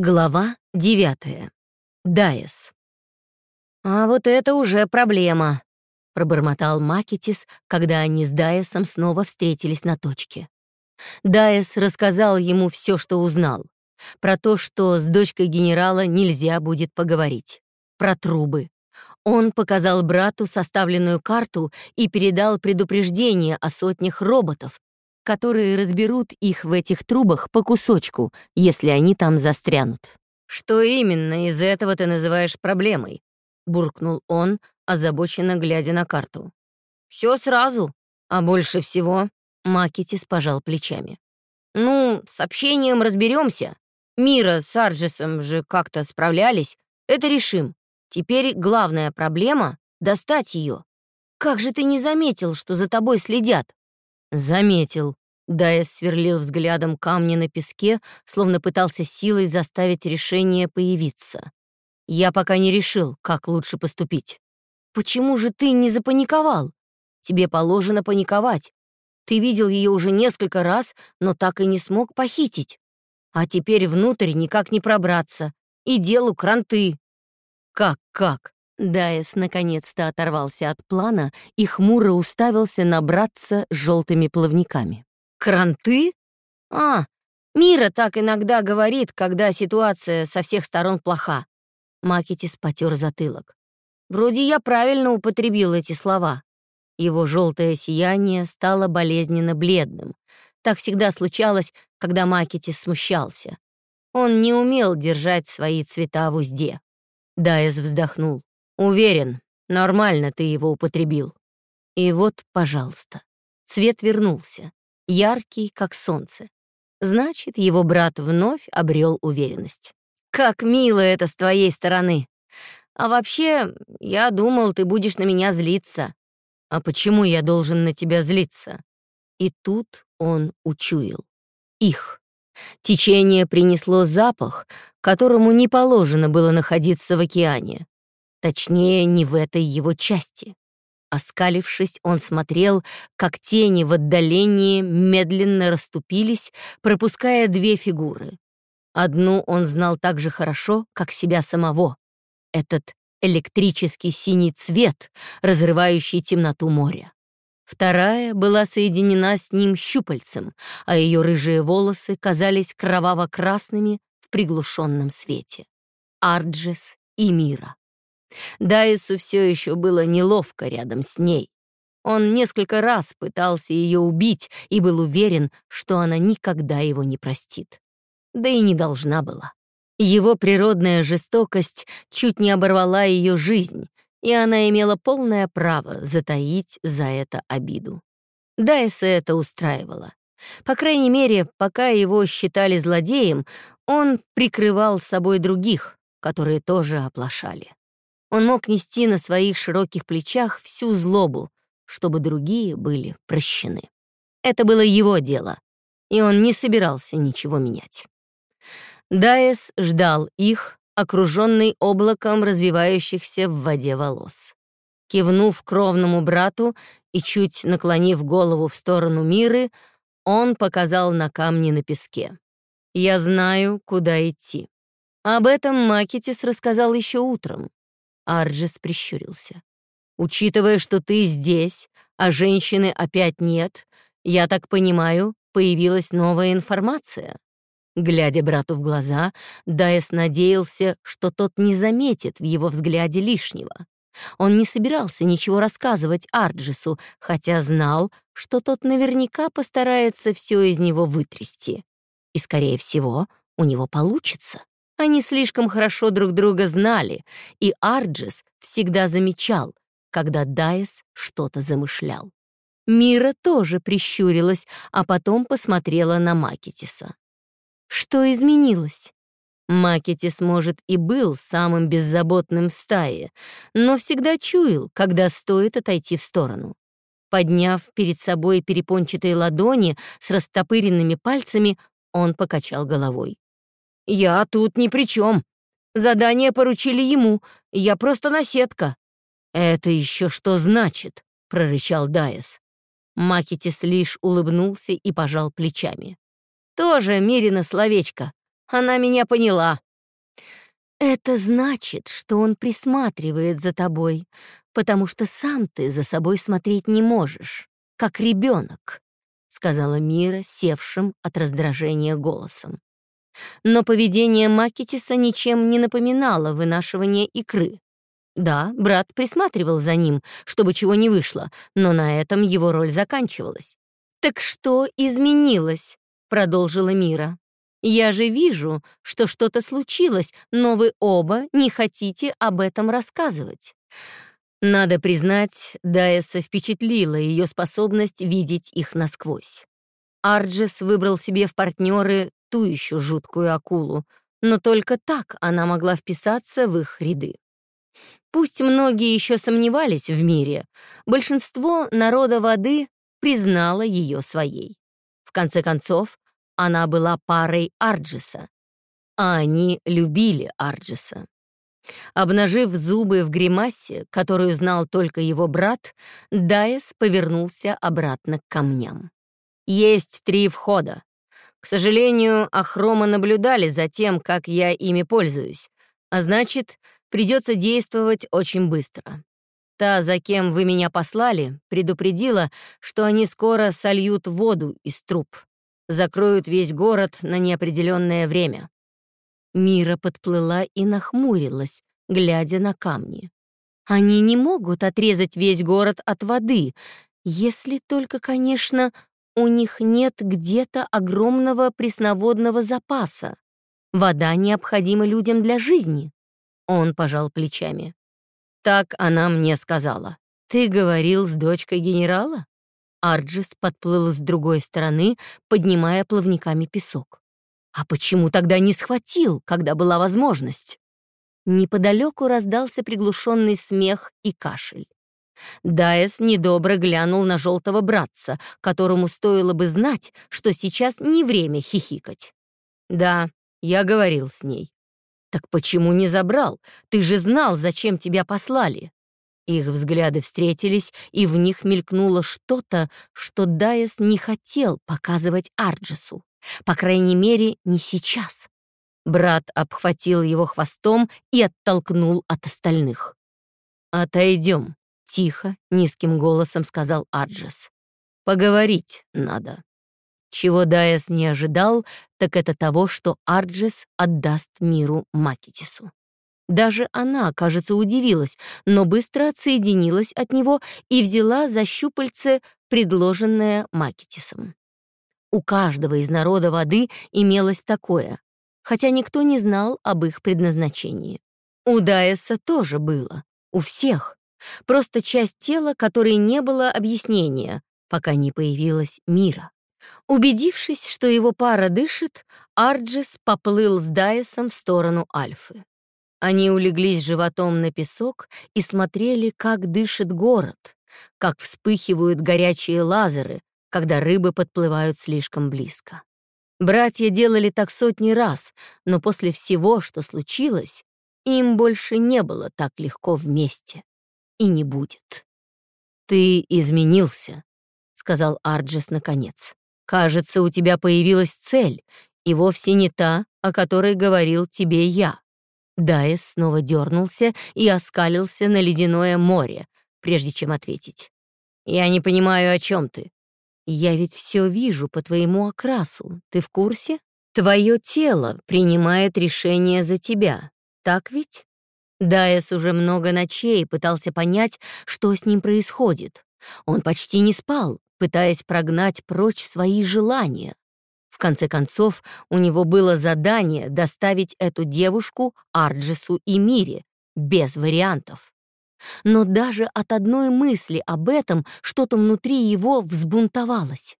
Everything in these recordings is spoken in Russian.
Глава девятая. Дайес. «А вот это уже проблема», — пробормотал Макетис, когда они с Дайесом снова встретились на точке. Дайес рассказал ему все, что узнал. Про то, что с дочкой генерала нельзя будет поговорить. Про трубы. Он показал брату составленную карту и передал предупреждение о сотнях роботов, которые разберут их в этих трубах по кусочку, если они там застрянут. «Что именно из этого ты называешь проблемой?» — буркнул он, озабоченно глядя на карту. «Все сразу, а больше всего...» — Макетис пожал плечами. «Ну, с общением разберемся. Мира с Арджесом же как-то справлялись. Это решим. Теперь главная проблема — достать ее. Как же ты не заметил, что за тобой следят?» «Заметил», Дайс сверлил взглядом камни на песке, словно пытался силой заставить решение появиться. «Я пока не решил, как лучше поступить». «Почему же ты не запаниковал? Тебе положено паниковать. Ты видел ее уже несколько раз, но так и не смог похитить. А теперь внутрь никак не пробраться. И делу кранты». «Как-как?» Дайс наконец-то оторвался от плана и хмуро уставился на братца желтыми плавниками. Кранты? А, Мира так иногда говорит, когда ситуация со всех сторон плоха. Макетис потер затылок. Вроде я правильно употребил эти слова. Его желтое сияние стало болезненно бледным. Так всегда случалось, когда Макетис смущался. Он не умел держать свои цвета в узде. Дайес вздохнул. «Уверен, нормально ты его употребил». И вот, пожалуйста, цвет вернулся яркий, как солнце. Значит, его брат вновь обрел уверенность. «Как мило это с твоей стороны! А вообще, я думал, ты будешь на меня злиться. А почему я должен на тебя злиться?» И тут он учуял. Их. Течение принесло запах, которому не положено было находиться в океане. Точнее, не в этой его части. Оскалившись, он смотрел, как тени в отдалении медленно расступились, пропуская две фигуры. Одну он знал так же хорошо, как себя самого. Этот электрический синий цвет, разрывающий темноту моря. Вторая была соединена с ним щупальцем, а ее рыжие волосы казались кроваво-красными в приглушенном свете. Арджес и Мира. Дайсу все еще было неловко рядом с ней. Он несколько раз пытался ее убить и был уверен, что она никогда его не простит. Да и не должна была. Его природная жестокость чуть не оборвала ее жизнь, и она имела полное право затаить за это обиду. Дайса это устраивало. По крайней мере, пока его считали злодеем, он прикрывал собой других, которые тоже оплошали. Он мог нести на своих широких плечах всю злобу, чтобы другие были прощены. Это было его дело, и он не собирался ничего менять. Дайес ждал их, окруженный облаком развивающихся в воде волос. Кивнув кровному брату и чуть наклонив голову в сторону Миры, он показал на камни на песке. «Я знаю, куда идти». Об этом Макетис рассказал еще утром. Арджис прищурился. «Учитывая, что ты здесь, а женщины опять нет, я так понимаю, появилась новая информация». Глядя брату в глаза, Дайс надеялся, что тот не заметит в его взгляде лишнего. Он не собирался ничего рассказывать Арджису, хотя знал, что тот наверняка постарается все из него вытрясти. И, скорее всего, у него получится. Они слишком хорошо друг друга знали, и Арджис всегда замечал, когда Дайс что-то замышлял. Мира тоже прищурилась, а потом посмотрела на Макетиса. Что изменилось? Макетис, может, и был самым беззаботным в стае, но всегда чуял, когда стоит отойти в сторону. Подняв перед собой перепончатые ладони с растопыренными пальцами, он покачал головой. «Я тут ни при чем. Задание поручили ему, я просто наседка». «Это еще что значит?» — прорычал Дайес. Макетис лишь улыбнулся и пожал плечами. «Тоже Мирина словечко. Она меня поняла. Это значит, что он присматривает за тобой, потому что сам ты за собой смотреть не можешь, как ребенок, сказала Мира севшим от раздражения голосом. Но поведение Макетиса ничем не напоминало вынашивание икры. Да, брат присматривал за ним, чтобы чего не вышло, но на этом его роль заканчивалась. «Так что изменилось?» — продолжила Мира. «Я же вижу, что что-то случилось, но вы оба не хотите об этом рассказывать». Надо признать, Дайеса впечатлила ее способность видеть их насквозь. Арджес выбрал себе в партнеры ту еще жуткую акулу, но только так она могла вписаться в их ряды. Пусть многие еще сомневались в мире, большинство народа воды признало ее своей. В конце концов, она была парой Арджиса, а они любили Арджиса. Обнажив зубы в гримасе, которую знал только его брат, Дайес повернулся обратно к камням. «Есть три входа. К сожалению, Ахрома наблюдали за тем, как я ими пользуюсь, а значит, придется действовать очень быстро. Та, за кем вы меня послали, предупредила, что они скоро сольют воду из труб, закроют весь город на неопределенное время. Мира подплыла и нахмурилась, глядя на камни. Они не могут отрезать весь город от воды, если только, конечно, у них нет где-то огромного пресноводного запаса. Вода необходима людям для жизни. Он пожал плечами. Так она мне сказала. Ты говорил с дочкой генерала? Арджис подплыл с другой стороны, поднимая плавниками песок. А почему тогда не схватил, когда была возможность? Неподалеку раздался приглушенный смех и кашель. Дайес недобро глянул на желтого братца, которому стоило бы знать, что сейчас не время хихикать. «Да, я говорил с ней». «Так почему не забрал? Ты же знал, зачем тебя послали». Их взгляды встретились, и в них мелькнуло что-то, что Дайес не хотел показывать Арджису. По крайней мере, не сейчас. Брат обхватил его хвостом и оттолкнул от остальных. «Отойдем», — тихо, низким голосом сказал Арджис. «Поговорить надо». Чего Дайас не ожидал, так это того, что Арджис отдаст миру Макетису. Даже она, кажется, удивилась, но быстро отсоединилась от него и взяла за щупальце, предложенное Макетисом. У каждого из народа воды имелось такое, хотя никто не знал об их предназначении. У Дайеса тоже было, у всех. Просто часть тела, которой не было объяснения, пока не появилась Мира. Убедившись, что его пара дышит, Арджис поплыл с Дайесом в сторону Альфы. Они улеглись животом на песок и смотрели, как дышит город, как вспыхивают горячие лазеры, когда рыбы подплывают слишком близко. Братья делали так сотни раз, но после всего, что случилось, им больше не было так легко вместе. И не будет. «Ты изменился», — сказал Арджес наконец. «Кажется, у тебя появилась цель, и вовсе не та, о которой говорил тебе я». Дайес снова дернулся и оскалился на ледяное море, прежде чем ответить. «Я не понимаю, о чем ты. Я ведь все вижу по твоему окрасу. Ты в курсе? Твое тело принимает решение за тебя. Так ведь? Дайес уже много ночей пытался понять, что с ним происходит. Он почти не спал, пытаясь прогнать прочь свои желания. В конце концов, у него было задание доставить эту девушку Арджису и Мире, без вариантов. Но даже от одной мысли об этом что-то внутри его взбунтовалось.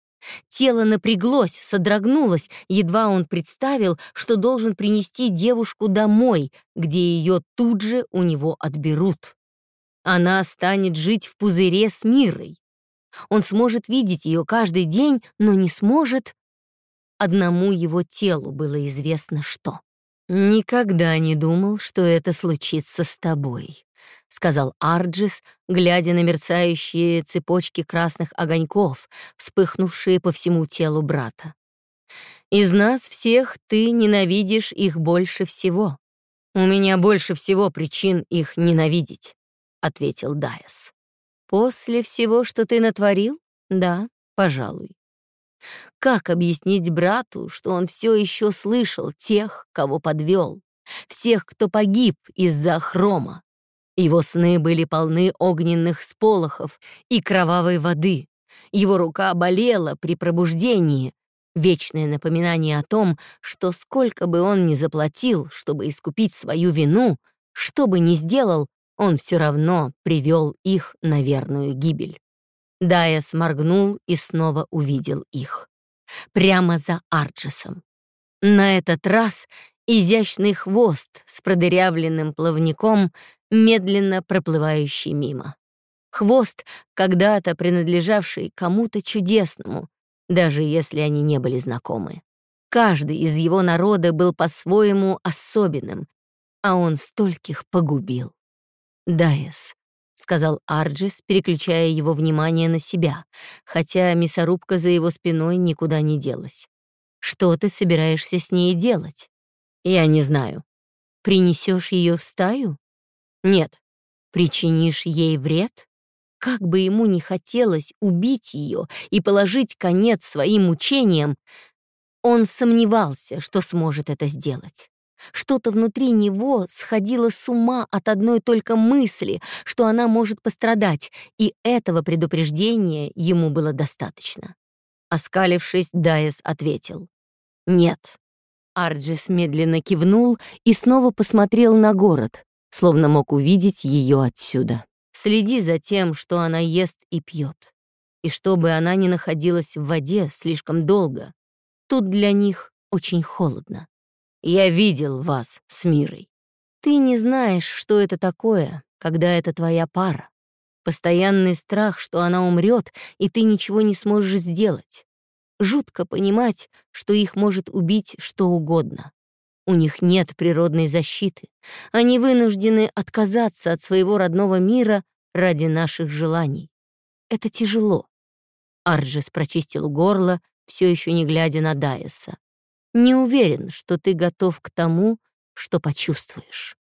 Тело напряглось, содрогнулось, едва он представил, что должен принести девушку домой, где ее тут же у него отберут. Она станет жить в пузыре с мирой. Он сможет видеть ее каждый день, но не сможет... Одному его телу было известно что. «Никогда не думал, что это случится с тобой», — сказал Арджис, глядя на мерцающие цепочки красных огоньков, вспыхнувшие по всему телу брата. «Из нас всех ты ненавидишь их больше всего. «У меня больше всего причин их ненавидеть», — ответил Дайас. «После всего, что ты натворил? Да, пожалуй. Как объяснить брату, что он все еще слышал тех, кого подвел, всех, кто погиб из-за хрома? Его сны были полны огненных сполохов и кровавой воды. Его рука болела при пробуждении, вечное напоминание о том, что сколько бы он ни заплатил, чтобы искупить свою вину, что бы ни сделал, он все равно привел их на верную гибель. Дая сморгнул и снова увидел их. Прямо за Арджисом. На этот раз изящный хвост с продырявленным плавником, медленно проплывающий мимо. Хвост, когда-то принадлежавший кому-то чудесному, даже если они не были знакомы. Каждый из его народа был по-своему особенным, а он стольких погубил. Дайес, сказал Арджис, переключая его внимание на себя, хотя мясорубка за его спиной никуда не делась. «Что ты собираешься с ней делать?» «Я не знаю». «Принесешь ее в стаю?» «Нет». «Причинишь ей вред?» Как бы ему ни хотелось убить ее и положить конец своим мучениям, он сомневался, что сможет это сделать. Что-то внутри него сходило с ума от одной только мысли, что она может пострадать, и этого предупреждения ему было достаточно. Оскалившись, Дайес ответил. «Нет». Арджис медленно кивнул и снова посмотрел на город, словно мог увидеть ее отсюда. «Следи за тем, что она ест и пьет, и чтобы она не находилась в воде слишком долго. Тут для них очень холодно. Я видел вас с Мирой. Ты не знаешь, что это такое, когда это твоя пара. Постоянный страх, что она умрет, и ты ничего не сможешь сделать. Жутко понимать, что их может убить что угодно. У них нет природной защиты. Они вынуждены отказаться от своего родного мира ради наших желаний. Это тяжело. Арджес прочистил горло, все еще не глядя на Дайеса не уверен, что ты готов к тому, что почувствуешь.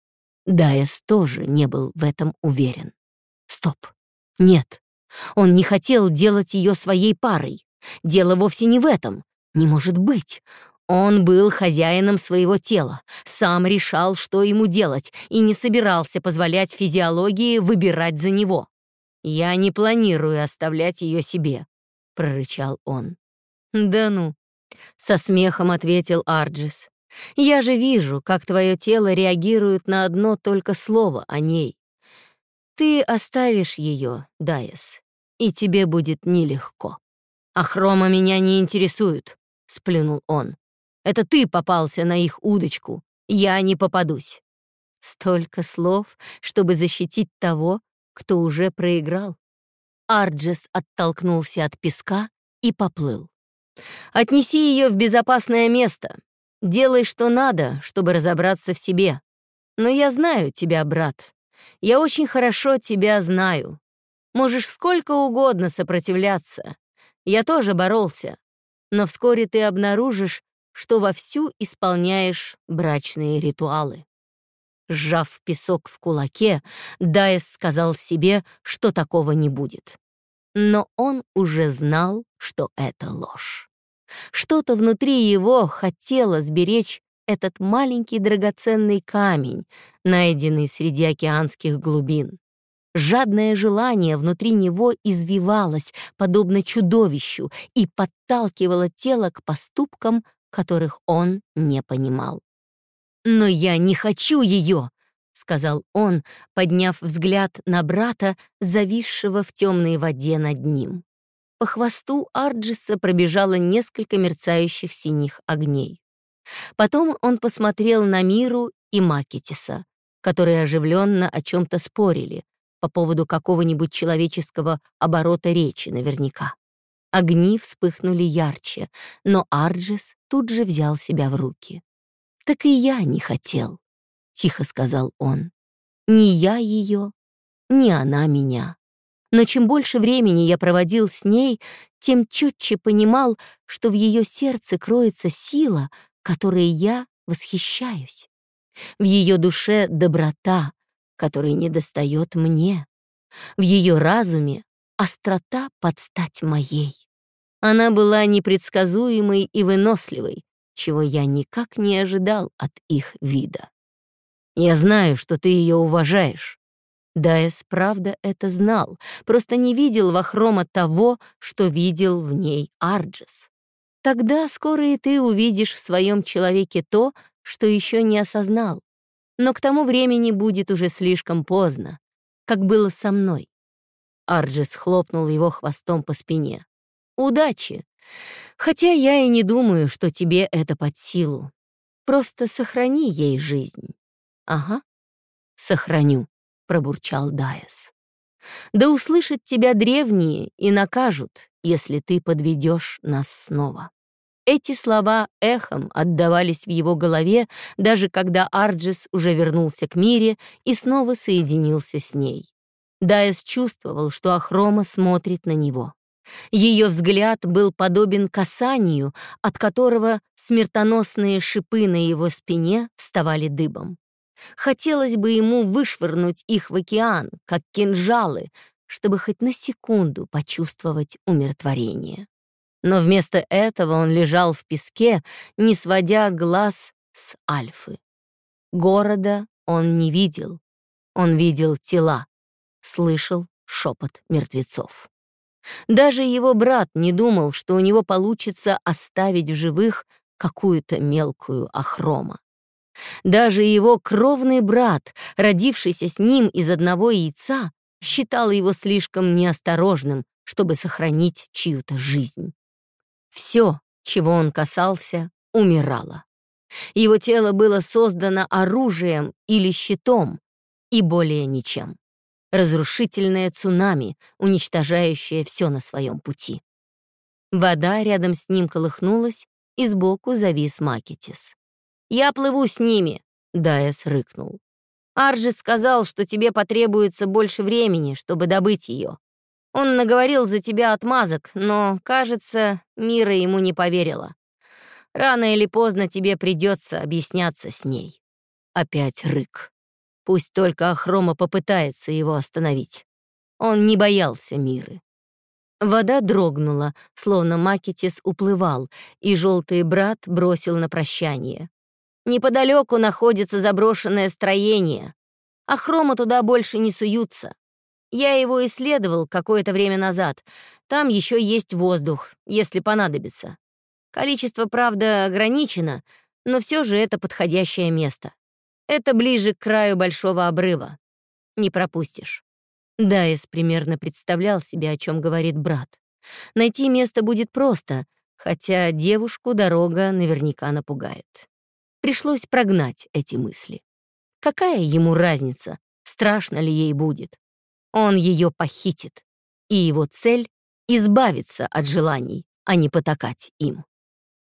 Дайес тоже не был в этом уверен. Стоп. Нет. Он не хотел делать ее своей парой. Дело вовсе не в этом. Не может быть. Он был хозяином своего тела, сам решал, что ему делать, и не собирался позволять физиологии выбирать за него. «Я не планирую оставлять ее себе», — прорычал он. «Да ну, со смехом ответил Арджис. «Я же вижу, как твое тело реагирует на одно только слово о ней. Ты оставишь ее, Дайес, и тебе будет нелегко. А хрома меня не интересует», — сплюнул он. «Это ты попался на их удочку, я не попадусь». Столько слов, чтобы защитить того, кто уже проиграл. Арджес оттолкнулся от песка и поплыл. Отнеси ее в безопасное место. Делай, что надо, чтобы разобраться в себе. Но я знаю тебя, брат. Я очень хорошо тебя знаю. Можешь сколько угодно сопротивляться. Я тоже боролся. Но вскоре ты обнаружишь, что вовсю исполняешь брачные ритуалы. Сжав песок в кулаке, Дайс сказал себе, что такого не будет но он уже знал, что это ложь. Что-то внутри его хотело сберечь этот маленький драгоценный камень, найденный среди океанских глубин. Жадное желание внутри него извивалось, подобно чудовищу, и подталкивало тело к поступкам, которых он не понимал. «Но я не хочу ее!» — сказал он, подняв взгляд на брата, зависшего в темной воде над ним. По хвосту Арджиса пробежало несколько мерцающих синих огней. Потом он посмотрел на Миру и Макетиса, которые оживленно о чем-то спорили по поводу какого-нибудь человеческого оборота речи наверняка. Огни вспыхнули ярче, но Арджис тут же взял себя в руки. «Так и я не хотел». — тихо сказал он. «Ни я ее, ни она меня. Но чем больше времени я проводил с ней, тем четче понимал, что в ее сердце кроется сила, которой я восхищаюсь. В ее душе доброта, которой недостает мне. В ее разуме острота под стать моей. Она была непредсказуемой и выносливой, чего я никак не ожидал от их вида. Я знаю, что ты ее уважаешь. Дайс, правда, это знал, просто не видел во Хрома того, что видел в ней Арджес. Тогда скоро и ты увидишь в своем человеке то, что еще не осознал. Но к тому времени будет уже слишком поздно, как было со мной. Арджис хлопнул его хвостом по спине. «Удачи! Хотя я и не думаю, что тебе это под силу. Просто сохрани ей жизнь». «Ага, сохраню», — пробурчал Дайес. «Да услышат тебя древние и накажут, если ты подведешь нас снова». Эти слова эхом отдавались в его голове, даже когда Арджис уже вернулся к Мире и снова соединился с ней. Дайс чувствовал, что Ахрома смотрит на него. Ее взгляд был подобен касанию, от которого смертоносные шипы на его спине вставали дыбом. Хотелось бы ему вышвырнуть их в океан, как кинжалы, чтобы хоть на секунду почувствовать умиротворение. Но вместо этого он лежал в песке, не сводя глаз с Альфы. Города он не видел. Он видел тела, слышал шепот мертвецов. Даже его брат не думал, что у него получится оставить в живых какую-то мелкую охрома. Даже его кровный брат, родившийся с ним из одного яйца, считал его слишком неосторожным, чтобы сохранить чью-то жизнь. Все, чего он касался, умирало. Его тело было создано оружием или щитом, и более ничем. Разрушительное цунами, уничтожающее все на своем пути. Вода рядом с ним колыхнулась, и сбоку завис Макетис. «Я плыву с ними», — Дайес рыкнул. «Арджис сказал, что тебе потребуется больше времени, чтобы добыть ее. Он наговорил за тебя отмазок, но, кажется, Мира ему не поверила. Рано или поздно тебе придется объясняться с ней. Опять рык. Пусть только Ахрома попытается его остановить. Он не боялся Миры. Вода дрогнула, словно Макетис уплывал, и желтый брат бросил на прощание. Неподалеку находится заброшенное строение. Ахрома туда больше не суются. Я его исследовал какое-то время назад. Там еще есть воздух, если понадобится. Количество, правда, ограничено, но все же это подходящее место. Это ближе к краю большого обрыва. Не пропустишь. Дайс примерно представлял себе, о чем говорит брат. Найти место будет просто, хотя девушку дорога наверняка напугает. Пришлось прогнать эти мысли. Какая ему разница, страшно ли ей будет? Он ее похитит, и его цель — избавиться от желаний, а не потакать им.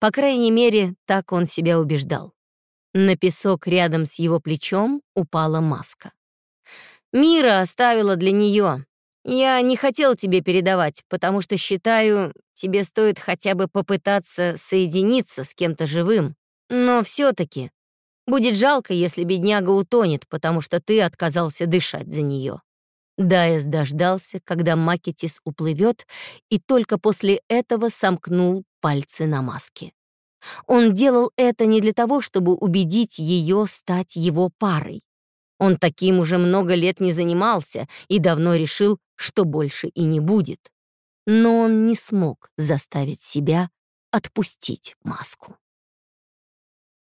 По крайней мере, так он себя убеждал. На песок рядом с его плечом упала маска. «Мира оставила для нее. Я не хотел тебе передавать, потому что считаю, тебе стоит хотя бы попытаться соединиться с кем-то живым. Но все таки будет жалко, если бедняга утонет, потому что ты отказался дышать за нее. Дайес дождался, когда Макетис уплывет, и только после этого сомкнул пальцы на маске. Он делал это не для того, чтобы убедить ее стать его парой. Он таким уже много лет не занимался и давно решил, что больше и не будет. Но он не смог заставить себя отпустить маску.